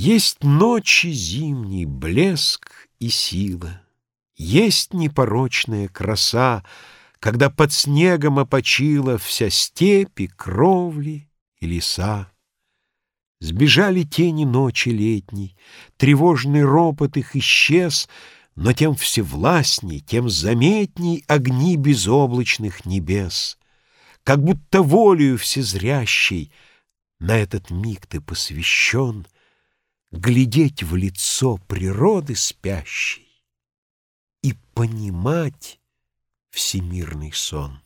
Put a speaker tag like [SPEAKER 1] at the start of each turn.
[SPEAKER 1] Есть ночи зимний блеск и сила, Есть непорочная краса, Когда под снегом опочила Вся степь и кровли и леса. Сбежали тени ночи летней, Тревожный ропот их исчез, Но тем всевластней, тем заметней Огни безоблачных небес. Как будто волею всезрящей На этот миг ты посвящен — глядеть в лицо природы спящей и понимать всемирный сон.